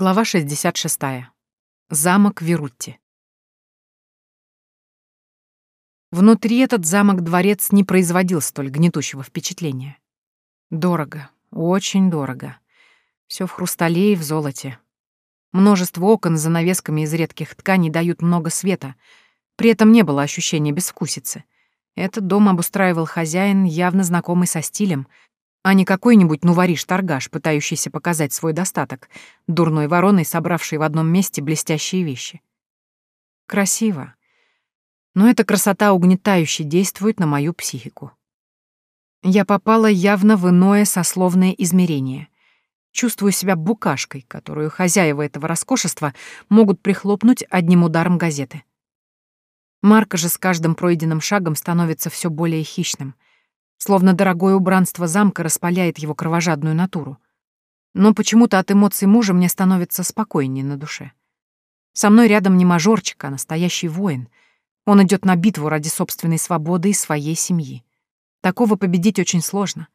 Глава 66. Замок Верутти. Внутри этот замок-дворец не производил столь гнетущего впечатления. Дорого, очень дорого. Все в хрустале и в золоте. Множество окон с занавесками из редких тканей дают много света. При этом не было ощущения безвкусицы. Этот дом обустраивал хозяин, явно знакомый со стилем, а не какой-нибудь нувориш-торгаш, пытающийся показать свой достаток, дурной вороной, собравший в одном месте блестящие вещи. Красиво. Но эта красота угнетающе действует на мою психику. Я попала явно в иное сословное измерение. Чувствую себя букашкой, которую хозяева этого роскошества могут прихлопнуть одним ударом газеты. Марка же с каждым пройденным шагом становится все более хищным — словно дорогое убранство замка распаляет его кровожадную натуру. Но почему-то от эмоций мужа мне становится спокойнее на душе. Со мной рядом не мажорчик, а настоящий воин. Он идет на битву ради собственной свободы и своей семьи. Такого победить очень сложно.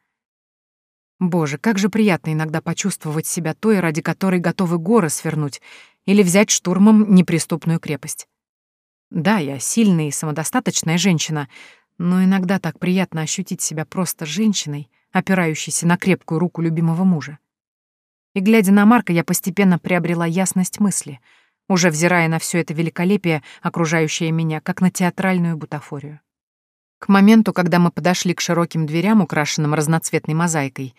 Боже, как же приятно иногда почувствовать себя той, ради которой готовы горы свернуть или взять штурмом неприступную крепость. Да, я сильная и самодостаточная женщина, но иногда так приятно ощутить себя просто женщиной, опирающейся на крепкую руку любимого мужа. И глядя на Марка, я постепенно приобрела ясность мысли, уже взирая на все это великолепие, окружающее меня, как на театральную бутафорию. К моменту, когда мы подошли к широким дверям, украшенным разноцветной мозаикой,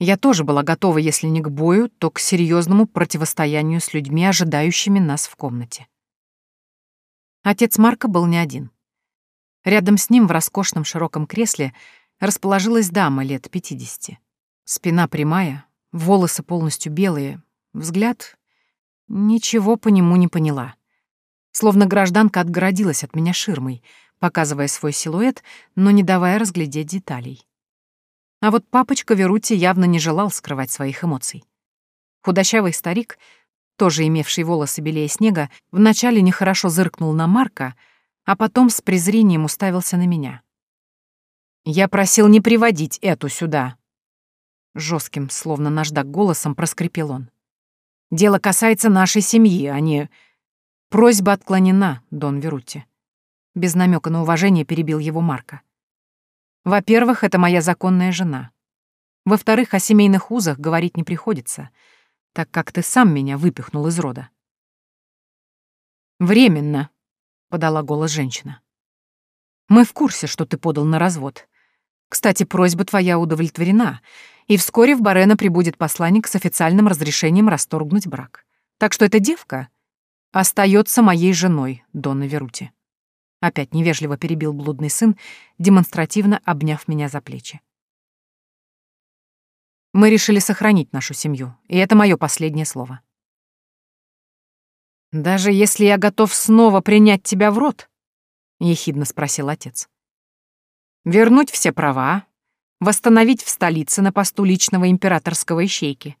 я тоже была готова, если не к бою, то к серьезному противостоянию с людьми, ожидающими нас в комнате. Отец Марка был не один. Рядом с ним в роскошном широком кресле расположилась дама лет пятидесяти. Спина прямая, волосы полностью белые, взгляд... Ничего по нему не поняла. Словно гражданка отгородилась от меня ширмой, показывая свой силуэт, но не давая разглядеть деталей. А вот папочка Верути явно не желал скрывать своих эмоций. Худощавый старик, тоже имевший волосы белее снега, вначале нехорошо зыркнул на Марка — а потом с презрением уставился на меня. «Я просил не приводить эту сюда!» Жестким, словно наждак голосом, проскрипел он. «Дело касается нашей семьи, а не...» «Просьба отклонена, Дон Верутти». Без намека на уважение перебил его Марка. «Во-первых, это моя законная жена. Во-вторых, о семейных узах говорить не приходится, так как ты сам меня выпихнул из рода». «Временно», подала голос женщина. Мы в курсе, что ты подал на развод. Кстати, просьба твоя удовлетворена, и вскоре в Барена прибудет посланник с официальным разрешением расторгнуть брак. Так что эта девка остается моей женой, Донна Верути. Опять невежливо перебил блудный сын, демонстративно обняв меня за плечи. Мы решили сохранить нашу семью, и это мое последнее слово. «Даже если я готов снова принять тебя в рот?» — ехидно спросил отец. «Вернуть все права, восстановить в столице на посту личного императорского ищейки.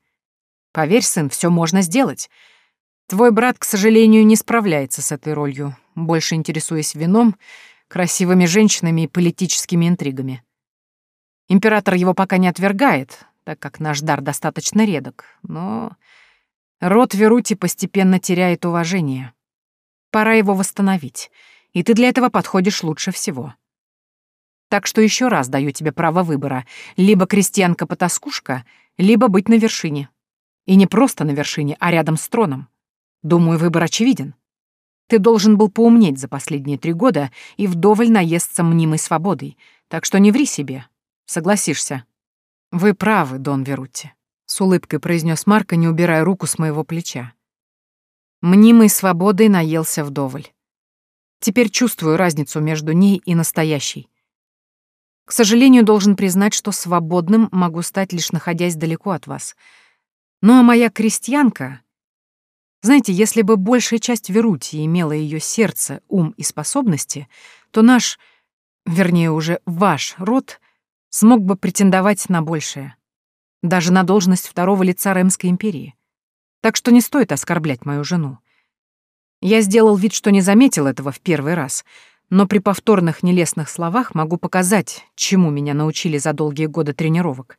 Поверь, сын, все можно сделать. Твой брат, к сожалению, не справляется с этой ролью, больше интересуясь вином, красивыми женщинами и политическими интригами. Император его пока не отвергает, так как наш дар достаточно редок, но Род Верути постепенно теряет уважение. Пора его восстановить, и ты для этого подходишь лучше всего. Так что еще раз даю тебе право выбора. Либо крестьянка-потаскушка, либо быть на вершине. И не просто на вершине, а рядом с троном. Думаю, выбор очевиден. Ты должен был поумнеть за последние три года и вдоволь наесться мнимой свободой, так что не ври себе. Согласишься? Вы правы, Дон Верутти. — с улыбкой произнес Марко, не убирая руку с моего плеча. Мнимой свободой наелся вдоволь. Теперь чувствую разницу между ней и настоящей. К сожалению, должен признать, что свободным могу стать, лишь находясь далеко от вас. Ну а моя крестьянка... Знаете, если бы большая часть Верути имела ее сердце, ум и способности, то наш, вернее уже ваш род, смог бы претендовать на большее даже на должность второго лица Ремской империи. Так что не стоит оскорблять мою жену. Я сделал вид, что не заметил этого в первый раз, но при повторных нелестных словах могу показать, чему меня научили за долгие годы тренировок.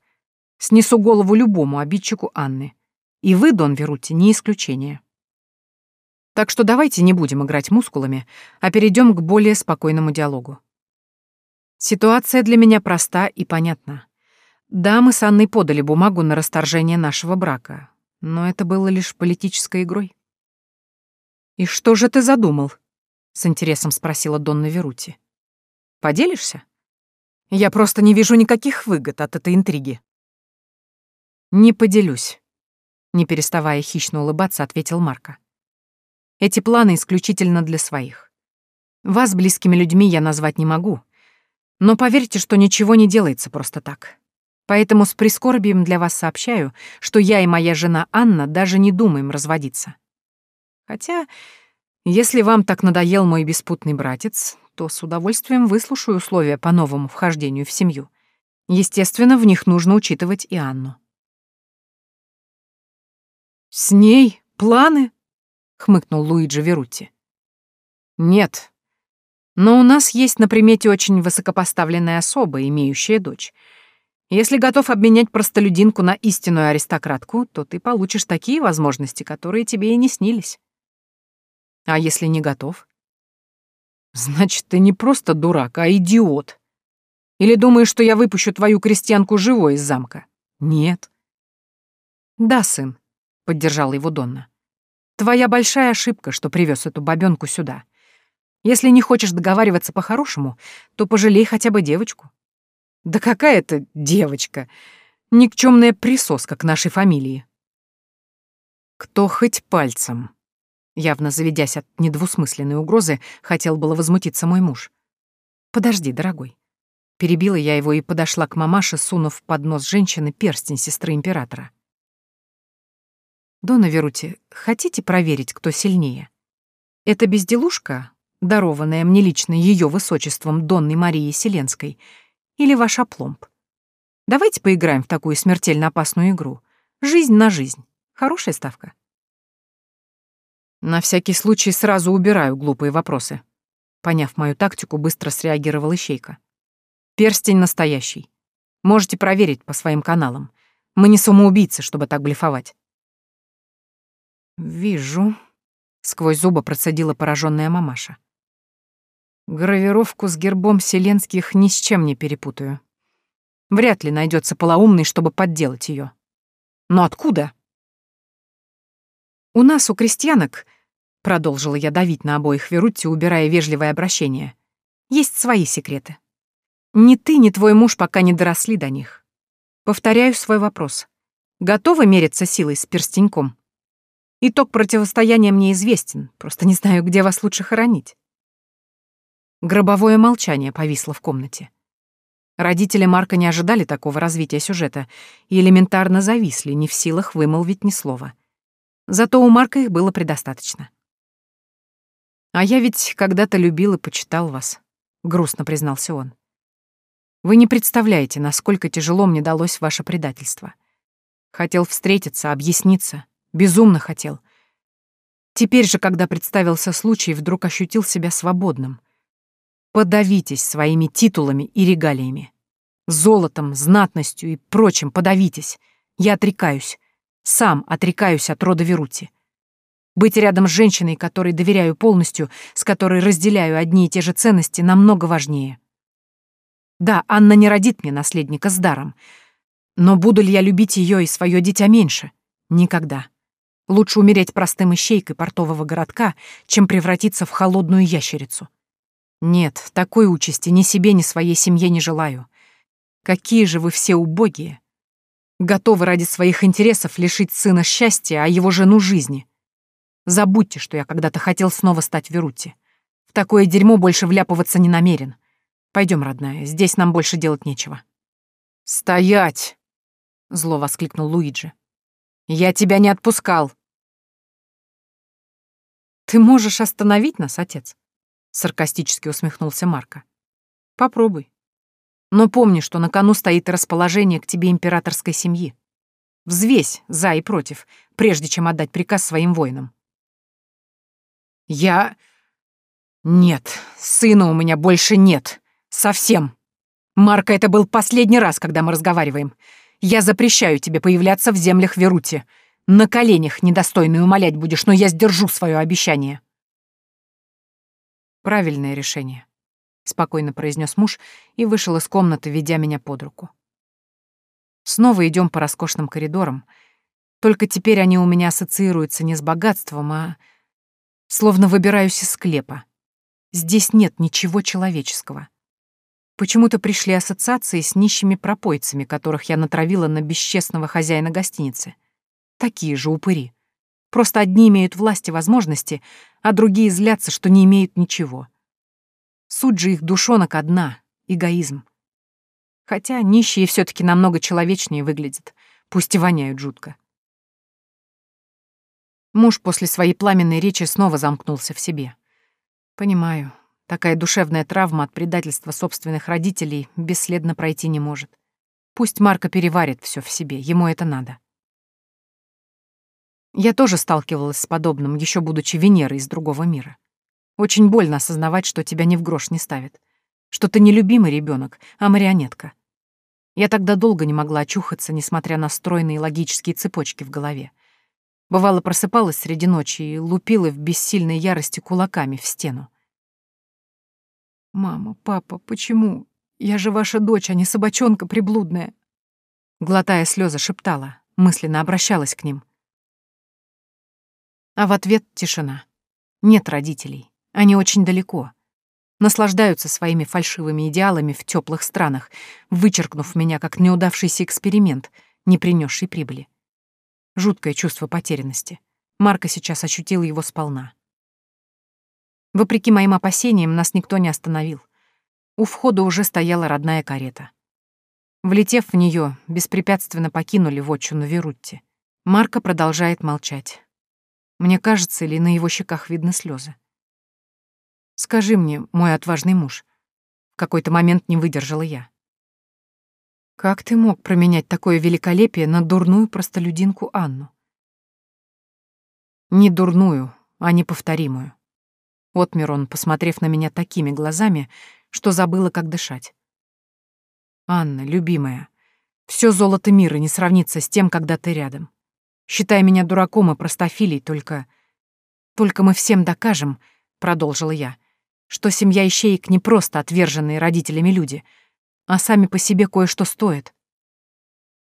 Снесу голову любому обидчику Анны. И вы, Дон Верути, не исключение. Так что давайте не будем играть мускулами, а перейдем к более спокойному диалогу. Ситуация для меня проста и понятна. Да, мы с Анной подали бумагу на расторжение нашего брака, но это было лишь политической игрой. «И что же ты задумал?» — с интересом спросила Донна Верути. «Поделишься? Я просто не вижу никаких выгод от этой интриги». «Не поделюсь», — не переставая хищно улыбаться, ответил Марко. «Эти планы исключительно для своих. Вас близкими людьми я назвать не могу, но поверьте, что ничего не делается просто так. Поэтому с прискорбием для вас сообщаю, что я и моя жена Анна даже не думаем разводиться. Хотя, если вам так надоел мой беспутный братец, то с удовольствием выслушаю условия по новому вхождению в семью. Естественно, в них нужно учитывать и Анну. «С ней планы?» — хмыкнул Луиджи Верутти. «Нет. Но у нас есть на примете очень высокопоставленная особа, имеющая дочь. Если готов обменять простолюдинку на истинную аристократку, то ты получишь такие возможности, которые тебе и не снились. А если не готов? Значит, ты не просто дурак, а идиот. Или думаешь, что я выпущу твою крестьянку живой из замка? Нет. Да, сын, поддержала его Донна. Твоя большая ошибка, что привез эту бабёнку сюда. Если не хочешь договариваться по-хорошему, то пожалей хотя бы девочку. Да какая это девочка? Никчемная присоска к нашей фамилии. Кто хоть пальцем, Явно заведясь от недвусмысленной угрозы, хотел было возмутиться мой муж. «Подожди, дорогой». Перебила я его и подошла к мамаше, сунув под нос женщины перстень сестры императора. «Дона Верути, хотите проверить, кто сильнее? Это безделушка, дарованная мне лично ее высочеством Донной Марии Селенской, или ваш опломб? Давайте поиграем в такую смертельно опасную игру. Жизнь на жизнь. Хорошая ставка?» На всякий случай сразу убираю глупые вопросы. Поняв мою тактику, быстро среагировал Ищейка. Перстень настоящий. Можете проверить по своим каналам. Мы не самоубийцы, чтобы так блефовать. Вижу. Сквозь зубы процедила пораженная мамаша. Гравировку с гербом Селенских ни с чем не перепутаю. Вряд ли найдется полоумный, чтобы подделать ее. Но откуда? У нас, у крестьянок, Продолжила я давить на обоих Верутти, убирая вежливое обращение. Есть свои секреты. Ни ты, ни твой муж пока не доросли до них. Повторяю свой вопрос. Готовы мериться силой с перстеньком? Итог противостояния мне известен, просто не знаю, где вас лучше хоронить. Гробовое молчание повисло в комнате. Родители Марка не ожидали такого развития сюжета и элементарно зависли, не в силах вымолвить ни слова. Зато у Марка их было предостаточно. «А я ведь когда-то любил и почитал вас», — грустно признался он. «Вы не представляете, насколько тяжело мне далось ваше предательство. Хотел встретиться, объясниться, безумно хотел. Теперь же, когда представился случай, вдруг ощутил себя свободным. Подавитесь своими титулами и регалиями. Золотом, знатностью и прочим подавитесь. Я отрекаюсь. Сам отрекаюсь от рода Верути. Быть рядом с женщиной, которой доверяю полностью, с которой разделяю одни и те же ценности, намного важнее. Да, Анна не родит мне наследника с даром. Но буду ли я любить ее и свое дитя меньше? Никогда. Лучше умереть простым ищейкой портового городка, чем превратиться в холодную ящерицу. Нет, такой участи ни себе, ни своей семье не желаю. Какие же вы все убогие. Готовы ради своих интересов лишить сына счастья, а его жену жизни. Забудьте, что я когда-то хотел снова стать Верутти. В такое дерьмо больше вляпываться не намерен. Пойдем, родная, здесь нам больше делать нечего». «Стоять!» — зло воскликнул Луиджи. «Я тебя не отпускал!» «Ты можешь остановить нас, отец?» — саркастически усмехнулся Марко. «Попробуй. Но помни, что на кону стоит расположение к тебе императорской семьи. Взвесь за и против, прежде чем отдать приказ своим воинам. Я... Нет, сына у меня больше нет. Совсем. Марка, это был последний раз, когда мы разговариваем. Я запрещаю тебе появляться в землях Верути. На коленях недостойный умолять будешь, но я сдержу свое обещание. Правильное решение, спокойно произнес муж и вышел из комнаты, ведя меня под руку. Снова идем по роскошным коридорам. Только теперь они у меня ассоциируются не с богатством, а словно выбираюсь из склепа. Здесь нет ничего человеческого. Почему-то пришли ассоциации с нищими пропойцами, которых я натравила на бесчестного хозяина гостиницы. Такие же упыри. Просто одни имеют власть и возможности, а другие злятся, что не имеют ничего. Суть же их душонок одна — эгоизм. Хотя нищие все таки намного человечнее выглядят, пусть и воняют жутко. Муж после своей пламенной речи снова замкнулся в себе. Понимаю, такая душевная травма от предательства собственных родителей бесследно пройти не может. Пусть Марко переварит все в себе, ему это надо. Я тоже сталкивалась с подобным, еще будучи Венерой из другого мира. Очень больно осознавать, что тебя ни в грош не ставят. Что ты не любимый ребенок, а марионетка. Я тогда долго не могла очухаться, несмотря на стройные логические цепочки в голове. Бывало, просыпалась среди ночи и лупила в бессильной ярости кулаками в стену. «Мама, папа, почему? Я же ваша дочь, а не собачонка приблудная!» Глотая слезы, шептала, мысленно обращалась к ним — а в ответ тишина. Нет родителей. Они очень далеко. Наслаждаются своими фальшивыми идеалами в теплых странах, вычеркнув меня как неудавшийся эксперимент, не принесший прибыли. Жуткое чувство потерянности. Марко сейчас ощутил его сполна. Вопреки моим опасениям, нас никто не остановил. У входа уже стояла родная карета. Влетев в нее, беспрепятственно покинули вотчину Верутти. Марко продолжает молчать. Мне кажется, или на его щеках видны слезы. Скажи мне, мой отважный муж, в какой-то момент не выдержала я. Как ты мог променять такое великолепие на дурную простолюдинку Анну? Не дурную, а неповторимую. Отмер он, посмотрев на меня такими глазами, что забыла, как дышать. Анна, любимая, все золото мира не сравнится с тем, когда ты рядом. Считай меня дураком и простофилей, только... Только мы всем докажем, — продолжила я, — что семья ищеек не просто отверженные родителями люди, а сами по себе кое-что стоят.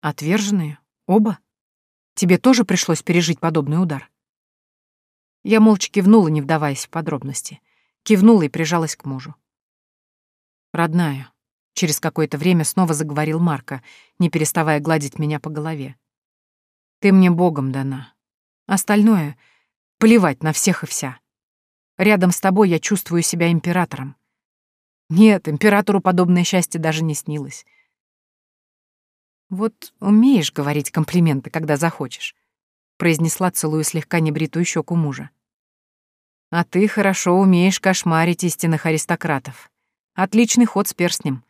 Отверженные? Оба? Тебе тоже пришлось пережить подобный удар? Я молча кивнула, не вдаваясь в подробности. Кивнула и прижалась к мужу. «Родная», — через какое-то время снова заговорил Марко, не переставая гладить меня по голове. Ты мне богом дана. Остальное — плевать на всех и вся. Рядом с тобой я чувствую себя императором. Нет, императору подобное счастье даже не снилось. Вот умеешь говорить комплименты, когда захочешь, произнесла, целую слегка небритую щеку мужа. А ты хорошо умеешь кошмарить истинных аристократов. Отличный ход с перстнем.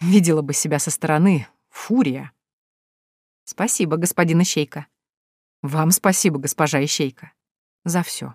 Видела бы себя со стороны. Фурия. Спасибо, господин Ищейка. Вам спасибо, госпожа Ищейка, за все.